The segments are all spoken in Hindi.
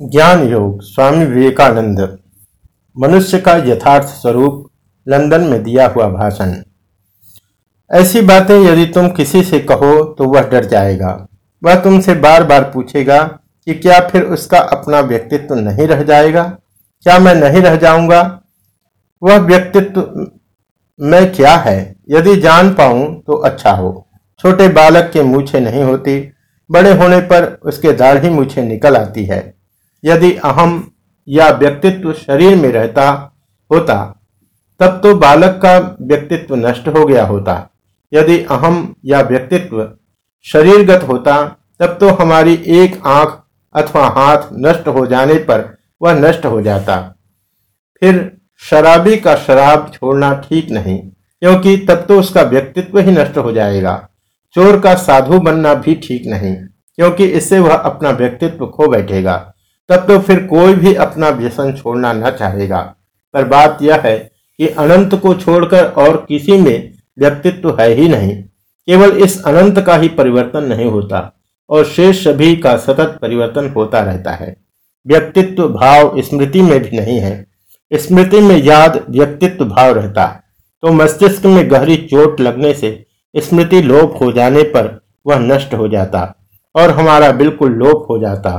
ज्ञान योग स्वामी विवेकानंद। मनुष्य का यथार्थ स्वरूप लंदन में दिया हुआ भाषण। ऐसी बातें यदि तुम किसी से कहो तो वह डर जाएगा। वह तुमसे बार बार पूछेगा कि क्या फिर उसका अपना व्यक्तित्व नहीं रह जाएगा? क्या मैं नहीं रह जाऊँगा? वह व्यक्तित्व मैं क्या है? यदि जान पाऊँ तो अच्छा हो। छोटे बालक के मूछे नहीं होती, बड़े होने पर उसके दाढ़ी मूछे निकल आती है। यदि अहम या व्यक्तित्व शरीर में रहता होता, तब तो बालक का व्यक्तित्व नष्ट हो गया होता। यदि अहम या व्यक्तित्व शरीरगत होता, तब तो हमारी एक आँख अथवा हाथ नष्ट हो जाने पर वह नष्ट हो जाता। फिर शराबी का शराब छोड़ना ठीक नहीं, क्योंकि तब तो उसका व्यक्तित्व ही नष्ट हो जाएगा। चोर का साधु बनना भी ठीक नहीं, क्योंकि इससे वह अपना व्यक्तित्व खो बैठेगा। तब तो फिर कोई भी अपना व्यसन छोड़ना न चाहेगा। पर बात यह है कि अनंत को छोड़कर और किसी में व्यक्तित्व है ही नहीं। केवल इस अनंत का ही परिवर्तन नहीं होता, और शेष सभी का सतत परिवर्तन होता रहता है। व्यक्तित्व भाव स्मृति में भी नहीं है। स्मृति में याद व्यक्तित्व भाव रहता तो मस्तिष्क में गहरी चोट लगने से स्मृति लोप हो जाने पर वह नष्ट हो जाता, और हमारा बिल्कुल लोप हो जाता।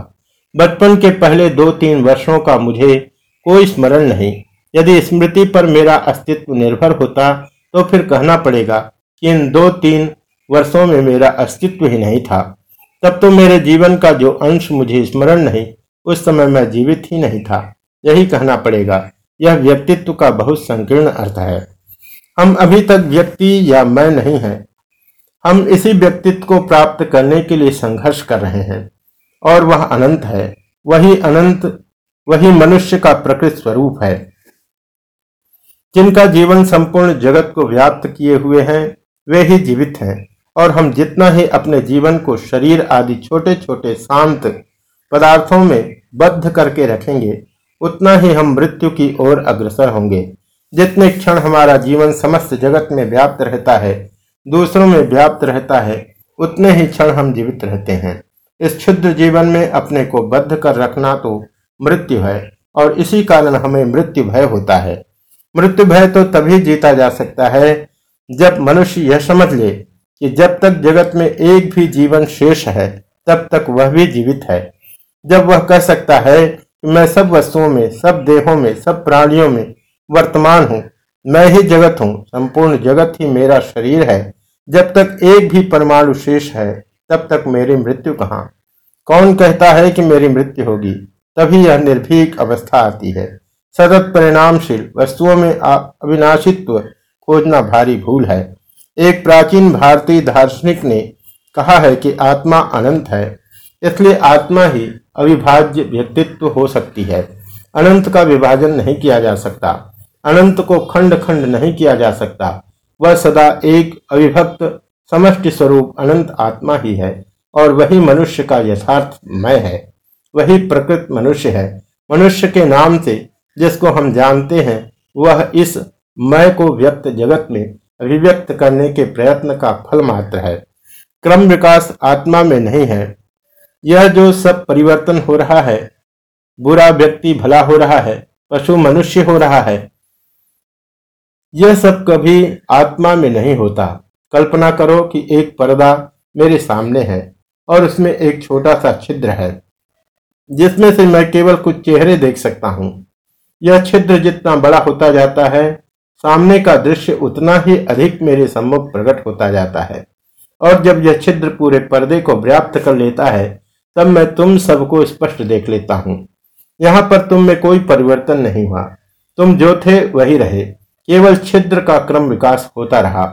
बचपन के पहले दो तीन वर्षों का मुझे कोई स्मरण नहीं। यदि स्मृति पर मेरा अस्तित्व निर्भर होता तो फिर कहना पड़ेगा कि इन दो तीन वर्षों में मेरा अस्तित्व ही नहीं था। तब तो मेरे जीवन का जो अंश मुझे स्मरण नहीं, उस समय मैं जीवित ही नहीं था। यही कहना पड़ेगा। यह व्यक्तित्व का बहुत संकीर्ण अर्थ है। हम अभी तक व्यक्ति या मैं नहीं हैं। हम इसी व्यक्तित्व को प्राप्त करने के लिए संघर्ष कर रहे हैं। और वह अनंत है। वही अनंत, वही मनुष्य का प्रकृत स्वरूप है। जिनका जीवन संपूर्ण जगत को व्याप्त किए हुए हैं, वे ही जीवित हैं। और हम जितना ही अपने जीवन को शरीर आदि छोटे छोटे शांत पदार्थों में बद्ध करके रखेंगे, उतना ही हम मृत्यु की ओर अग्रसर होंगे। जितने क्षण हमारा जीवन समस्त जगत में व्याप्त रहता है, दूसरों में व्याप्त रहता है, उतने ही क्षण हम जीवित रहते हैं। इस क्षुद्र जीवन में अपने को बद्ध कर रखना तो मृत्यु है, और इसी कारण हमें मृत्यु भय होता है। मृत्यु भय तो तभी जीता जा सकता है, जब मनुष्य यह समझ ले कि जब तक जगत में एक भी जीवन शेष है, तब तक वह भी जीवित है। जब वह कह सकता है कि मैं सब वस्तुओं में, सब देहों में, सब प्राणियों में वर्तमान हूँ, मैं ही जगत हूँ, संपूर्ण जगत ही मेरा शरीर है, जब तक एक भी परमाणु शेष है। तब तक मेरी मृत्यु कहाँ? कौन कहता है कि मेरी मृत्यु होगी? तभी यह निर्भीक अवस्था आती है। सतत परिणामशील वस्तुओं में अविनाशित्व खोजना भारी भूल है। एक प्राचीन भारतीय दार्शनिक ने कहा है कि आत्मा अनंत है, इसलिए आत्मा ही अविभाज्य व्यक्तित्व हो सकती है। अनंत का विभाजन नहीं किया जा सकता। अनंत को खंड खंड नहीं किया जा सकता। वह सदा एक अविभक्त समष्टि स्वरूप अनंत आत्मा ही है, और वही मनुष्य का यथार्थ मय है, वही प्रकृत मनुष्य है। मनुष्य के नाम से जिसको हम जानते हैं, वह इस मय को व्यक्त जगत में अभिव्यक्त करने के प्रयत्न का फल मात्र है। क्रम विकास आत्मा में नहीं है। यह जो सब परिवर्तन हो रहा है, बुरा व्यक्ति भला हो रहा है, पशु मनुष्य हो रहा है, यह सब कभी आत्मा में नहीं होता। कल्पना करो कि एक पर्दा मेरे सामने है और उसमें एक छोटा सा छिद्र है, जिसमें से मैं केवल कुछ चेहरे देख सकता हूँ। यह छिद्र जितना बड़ा होता जाता है, सामने का दृश्य उतना ही अधिक मेरे सम्मुख प्रकट होता जाता है। और जब यह छिद्र पूरे पर्दे को व्याप्त कर लेता है, तब मैं तुम सबको स्पष्ट देख लेता हूँ। यहाँ पर तुम में कोई परिवर्तन नहीं हुआ। तुम जो थे वही रहे। केवल छिद्र का क्रम विकास होता रहा।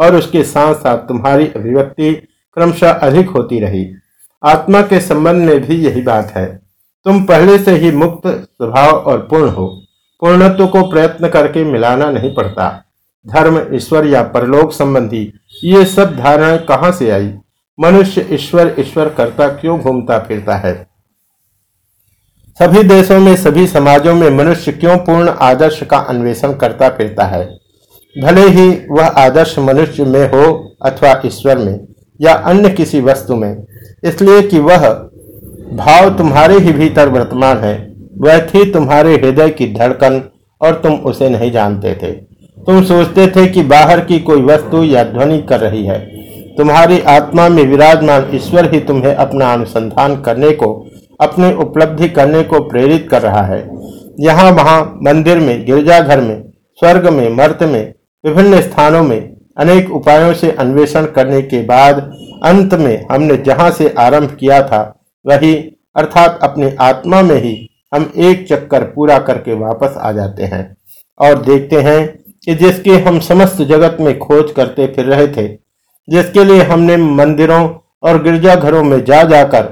और उसके साथ साथ तुम्हारी अभिव्यक्ति क्रमशः अधिक होती रही। आत्मा के संबंध में भी यही बात है। तुम पहले से ही मुक्त स्वभाव और पूर्ण हो। पूर्णत्व को प्रयत्न करके मिलाना नहीं पड़ता। धर्म, ईश्वर या परलोक संबंधी ये सब धारणाएँ कहाँ से आई? मनुष्य ईश्वर ईश्वर करता क्यों घूमता फिरता है? सभी देशों में, सभी समाजों में मनुष्य क्यों पूर्ण आदर्श का अन्वेषण करता फिरता है? भले ही वह आदर्श मनुष्य में हो अथवा ईश्वर में, या अन्य किसी वस्तु में, इसलिए कि वह भाव तुम्हारे ही भीतर वर्तमान है। वह थी तुम्हारे हृदय की धड़कन, और तुम उसे नहीं जानते थे। तुम सोचते थे कि बाहर की कोई वस्तु या ध्वनि कर रही है। तुम्हारी आत्मा में विराजमान ईश्वर ही तुम्हें अपना अनुसंधान करने को, अपनी उपलब्धि करने को प्रेरित कर रहा है। यहाँ वहाँ मंदिर में, गिरजाघर में, स्वर्ग में मर्त में विभिन्न स्थानों में अनेक उपायों से अन्वेषण करने के बाद अंत में हमने जहाँ से आरंभ किया था, वही अर्थात अपनी आत्मा में ही हम एक चक्कर पूरा करके वापस आ जाते हैं और देखते हैं कि जिसके हम समस्त जगत में खोज करते फिर रहे थे, जिसके लिए हमने मंदिरों और गिरजाघरों में जा जाकर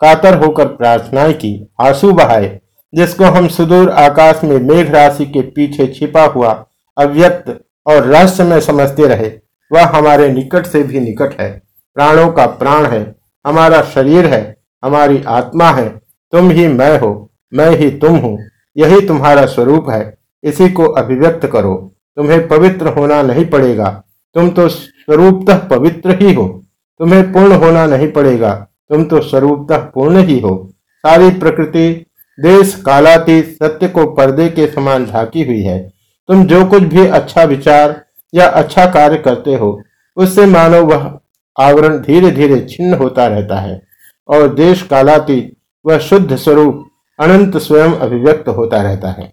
कातर होकर प्रार्थनाएँ की, आँसू बहाए, जिसको हम सुदूर आकाश में मेघ राशि के पीछे छिपा हुआ अव्यक्त और रहस्य में समझते रहे। वह हमारे निकट से भी निकट है। प्राणों का प्राण है। हमारा शरीर है। हमारी आत्मा है। तुम ही मैं हो। मैं ही तुम हूँ। यही तुम्हारा स्वरूप है। इसी को अभिव्यक्त करो। तुम्हें पवित्र होना नहीं पड़ेगा। तुम तो स्वरूपतः पवित्र ही हो। तुम्हें पूर्ण होना नहीं पड़ेगा। तुम तो स्वरूपतः पूर्ण ही हो। सारी प्रकृति, देश, कालातीत, सत्य को पर्दे के समान ढाकी हुई है। तुम जो कुछ भी अच्छा विचार या अच्छा कार्य करते हो, उससे मानो वह आवरण धीरे धीरे छिन्न होता रहता है और देश कालाती वह शुद्ध स्वरूप अनंत स्वयं अभिव्यक्त होता रहता है।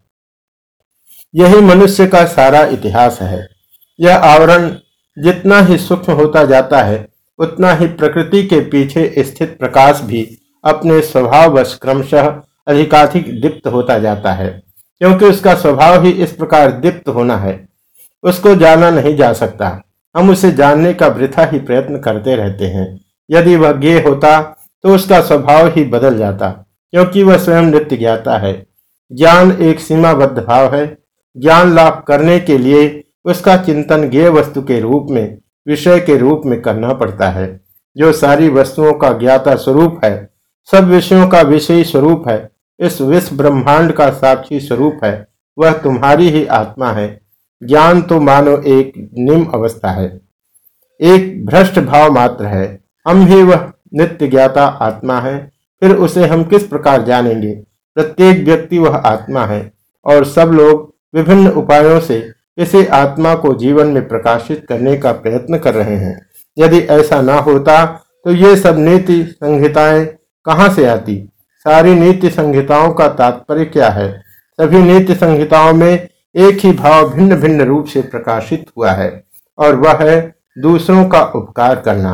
यही मनुष्य का सारा इतिहास है। यह आवरण जितना ही सूक्ष्म होता जाता है, उतना ही प्रकृति के पीछे स्थित प्रकाश भी अपने स्वभाववश क्रमशः अधिकाधिक दीप्त होता जाता है। क्योंकि उसका स्वभाव ही इस प्रकार दीप्त होना है। उसको जाना नहीं जा सकता। हम उसे जानने का वृथा ही प्रयत्न करते रहते हैं। यदि वह गे होता तो उसका स्वभाव ही बदल जाता, क्योंकि वह स्वयं नृत्य ज्ञाता है। ज्ञान एक सीमाबद्ध भाव है। ज्ञान लाभ करने के लिए उसका चिंतन ज्ञेय वस्तु के रूप में, विषय के रूप में करना पड़ता है। जो सारी वस्तुओं का ज्ञाता स्वरूप है, सब विषयों का विषयी स्वरूप है इस विश्व ब्रह्मांड का साक्षी स्वरूप है, वह तुम्हारी ही आत्मा है। ज्ञान तो मानो एक निम्न अवस्था है। एक भ्रष्ट भाव मात्र है। हम ही वह नित्य ज्ञाता आत्मा है। फिर उसे हम किस प्रकार जानेंगे? प्रत्येक व्यक्ति वह आत्मा है और सब लोग विभिन्न उपायों से इसी आत्मा को जीवन में प्रकाशित करने का प्रयत्न कर रहे हैं। यदि ऐसा ना होता तो ये सब नीति संहिताएँ कहाँ से आती? सारी नीति संहिताओं का तात्पर्य क्या है? सभी नीति संहिताओं में एक ही भाव भिन्न भिन्न रूप से प्रकाशित हुआ है, और वह है दूसरों का उपकार करना।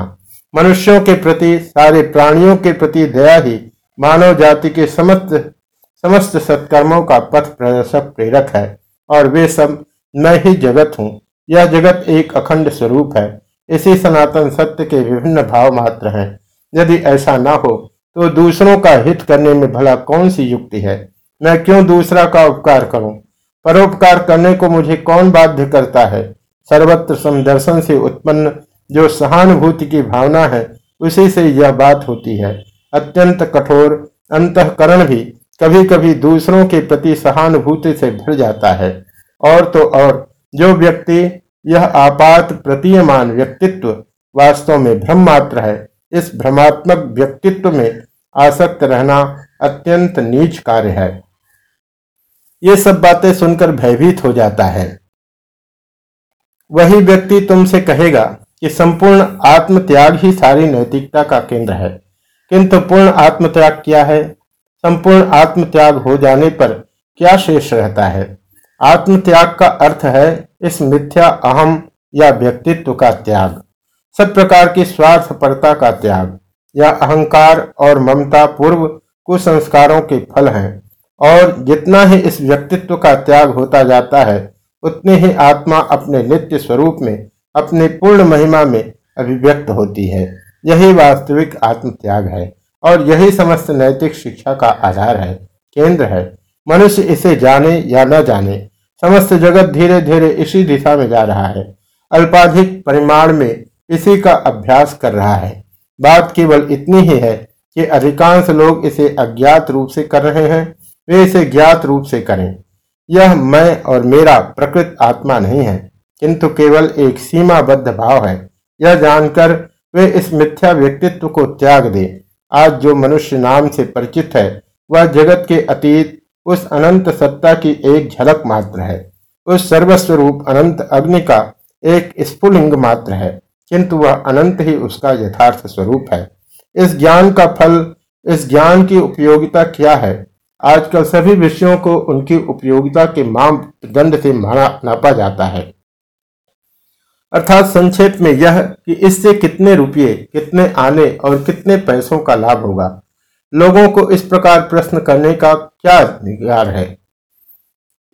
मनुष्यों के प्रति, सारे प्राणियों के प्रति दया ही मानव जाति के समस्त समस्त सत्कर्मों का पथ प्रदर्शक प्रेरक है, और वे सब मैं ही जगत हूँ। यह जगत एक अखंड स्वरूप है। इसी सनातन सत्य के विभिन्न भाव मात्र हैं। यदि ऐसा न हो तो दूसरों का हित करने में भला कौन सी युक्ति है? मैं क्यों दूसरा का उपकार करूँ? परोपकार करने को मुझे कौन बाध्य करता है? सर्वत्र समदर्शन से उत्पन्न जो सहानुभूति की भावना है, उसी से यह बात होती है। अत्यंत कठोर अंतकरण भी कभी कभी दूसरों के प्रति सहानुभूति से भर जाता है। और तो और, जो व्यक्ति यह आपात प्रतीयमान व्यक्तित्व वास्तव में भ्रम मात्र है इस भ्रमात्मक व्यक्तित्व में आसक्त रहना अत्यंत नीच कार्य है। ये सब बातें सुनकर भयभीत हो जाता है। वही व्यक्ति तुमसे कहेगा कि संपूर्ण आत्मत्याग ही सारी नैतिकता का केंद्र है। किंतु पूर्ण आत्मत्याग क्या है? संपूर्ण आत्मत्याग हो जाने पर क्या शेष रहता है? आत्मत्याग का अर्थ है इस मिथ्या, अहम या व्यक्तित्व का त्याग। सब प्रकार की स्वार्थपरता का त्याग। या अहंकार और ममता पूर्व कुसंस्कारों के फल हैं। और जितना ही इस व्यक्तित्व का त्याग होता जाता है, उतनी ही आत्मा अपने नित्य स्वरूप में, अपने पूर्ण महिमा में अभिव्यक्त होती है। यही वास्तविक आत्म त्याग है और यही समस्त नैतिक शिक्षा का आधार है, केंद्र है। मनुष्य इसे जाने या न जाने, समस्त जगत धीरे धीरे इसी दिशा में जा रहा है। अल्पाधिक परिमाण में इसी का अभ्यास कर रहा है। बात केवल इतनी ही है कि अधिकांश लोग इसे अज्ञात रूप से कर रहे हैं, वे इसे ज्ञात रूप से करें। यह मैं और मेरा प्रकृत आत्मा नहीं है, किंतु केवल एक सीमाबद्ध भाव है। यह जानकर वे इस मिथ्या व्यक्तित्व को त्याग दे। आज जो मनुष्य नाम से परिचित है, वह जगत के अतीत, उस अनंत सत्ता की एक झलक मात्र है। उस सर्वस्वरूप अनंत अग्नि का एक स्फुलिंग मात्र है। किंतु वह अनंत ही उसका यथार्थ स्वरूप है। इस ज्ञान का फल, इस ज्ञान की उपयोगिता क्या है? आजकल सभी विषयों को उनकी उपयोगिता के मापदंड से माना नापा जाता है। अर्थात संक्षेप में यह कि इससे कितने रुपये, कितने आने और कितने पैसों का लाभ होगा? लोगों को इस प्रकार प्रश्न करने का क्या अधिकार है?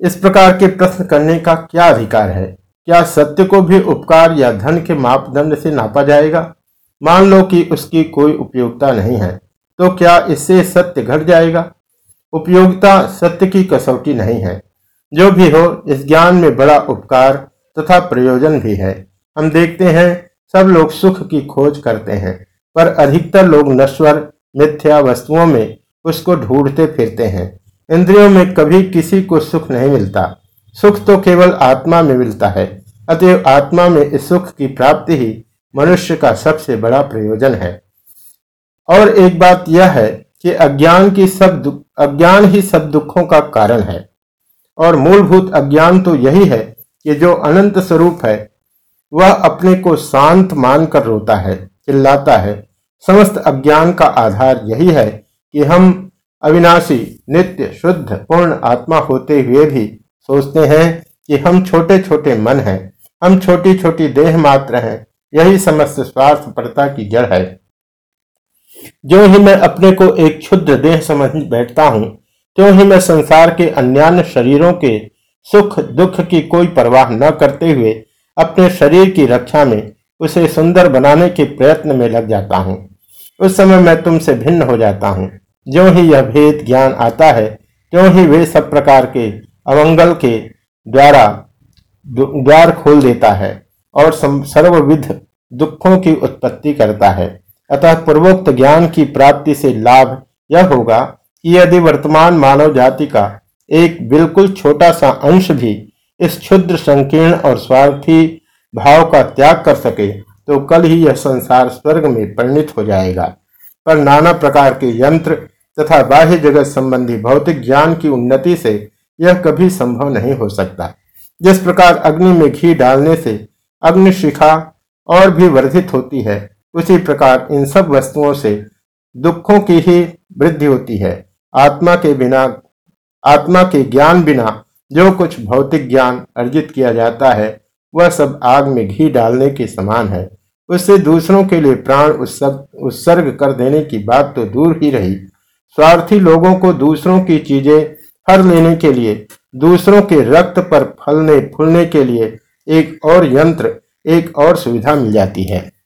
इस प्रकार के प्रश्न करने का क्या अधिकार है? क्या सत्य को भी उपकार या धन के मापदंड से नापा जाएगा? मान लो कि उसकी कोई उपयोगिता नहीं है तो क्या इससे सत्य घट जाएगा? उपयोगिता सत्य की कसौटी नहीं है। जो भी हो, इस ज्ञान में बड़ा उपकार तथा प्रयोजन भी है। हम देखते हैं, सब लोग सुख की खोज करते हैं, पर अधिकतर लोग नश्वर, मिथ्या वस्तुओं में उसको ढूंढते फिरते हैं। इंद्रियों में कभी किसी को सुख नहीं मिलता। सुख तो केवल आत्मा में मिलता है, अतएव आत्मा में इस सुख की प्राप्ति ही मनुष्य का सबसे बड़ा प्रयोजन है। और एक बात यह है कि अज्ञान की सब अज्ञान ही सब दुखों का कारण है। और मूलभूत अज्ञान तो यही है कि जो अनंत स्वरूप है, वह अपने को शांत मानकर रोता है, चिल्लाता है। समस्त अज्ञान का आधार यही है कि हम अविनाशी, नित्य, शुद्ध, पूर्ण आत्मा होते हुए भी सोचते हैं कि हम छोटे छोटे मन हैं, हम छोटी छोटी देह मात्र हैं, यही समस्त स्वार्थपरता की जड़ है। जो ही मैं अपने को एक क्षुद्र देह समझ बैठता हूँ त्यों ही मैं संसार के अन्यान्य शरीरों के सुख दुख की कोई परवाह न करते हुए अपने शरीर की रक्षा में उसे सुंदर बनाने के प्रयत्न में लग जाता हूँ, उस समय मैं तुमसे भिन्न हो जाता हूँ। जो ही यह भेद ज्ञान आता है क्यों ही वे सब प्रकार के अमंगल के द्वारा द्वार खोल देता है और सर्वविध दुखों की उत्पत्ति करता है। अतः पूर्वोक्त ज्ञान की प्राप्ति से लाभ यह होगा कि यदि वर्तमान मानव जाति का एक बिल्कुल छोटा सा अंश भी इस क्षुद्र, संकीर्ण और स्वार्थी भाव का त्याग कर सके तो कल ही यह संसार स्वर्ग में परिणित हो जाएगा। पर नाना प्रकार के यंत्र तथा बाह्य जगत संबंधी भौतिक ज्ञान की उन्नति से यह कभी संभव नहीं हो सकता। जिस प्रकार अग्नि में घी डालने से अग्निशिखा और भी वर्धित होती है, उसी प्रकार इन सब वस्तुओं से दुखों की ही वृद्धि होती है। आत्मा के बिना, आत्मा के ज्ञान बिना जो कुछ भौतिक ज्ञान अर्जित किया जाता है, वह सब आग में घी डालने के समान है। उससे दूसरों के लिए प्राण उत्सर्ग कर देने की बात तो दूर ही रही। स्वार्थी लोगों को दूसरों की चीज़ें हर लेने के लिए, दूसरों के रक्त पर फलने फूलने के लिए एक और यंत्र, एक और सुविधा मिल जाती है।